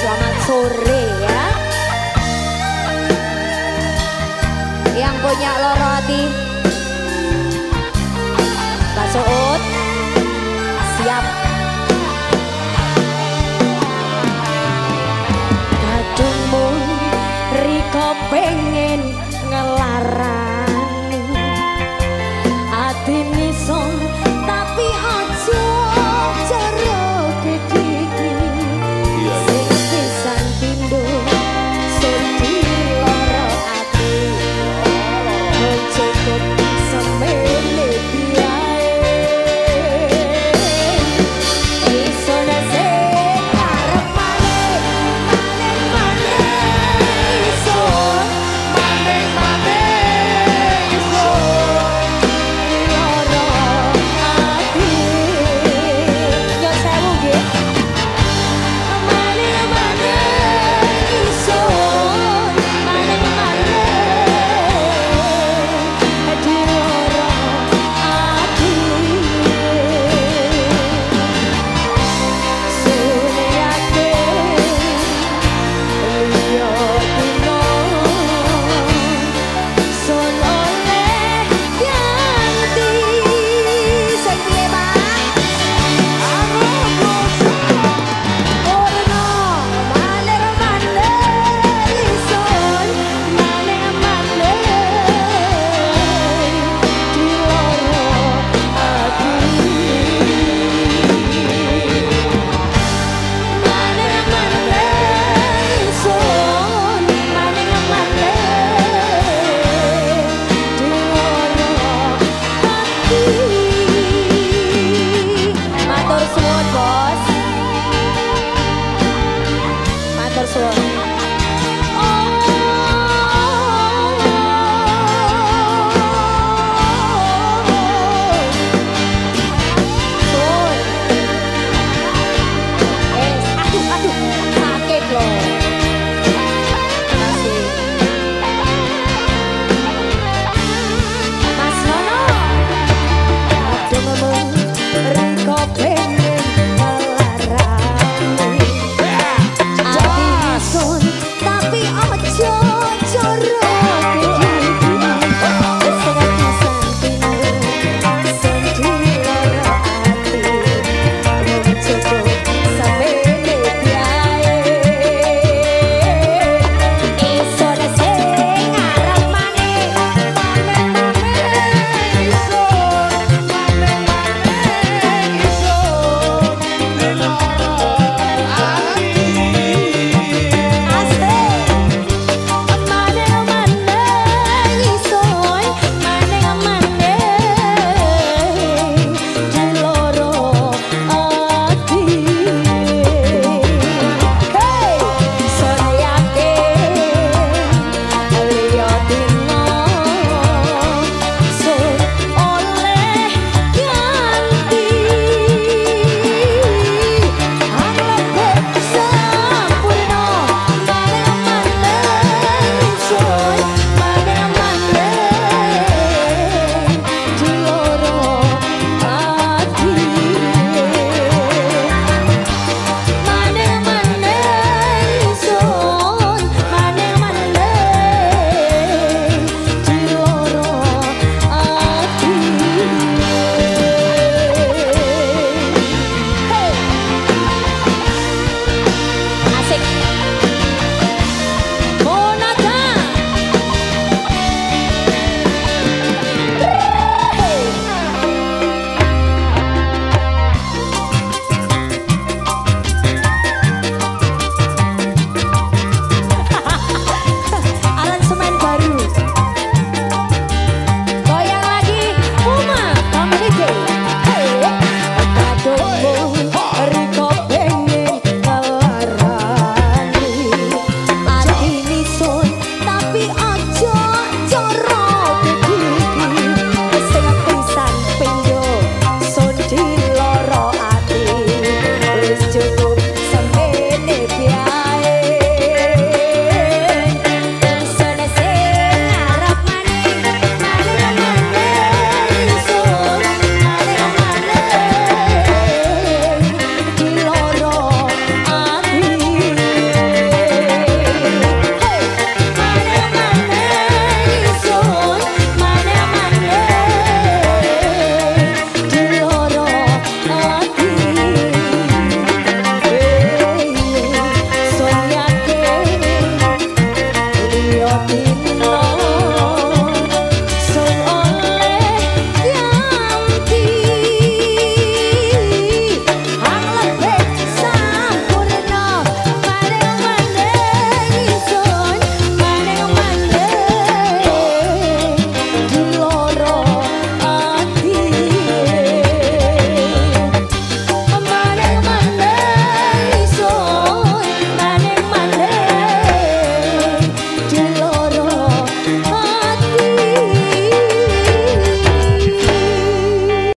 selamat sore ya. Yang punya loro hati. Suud Siap. Kadungmu Riko pengen Thank you.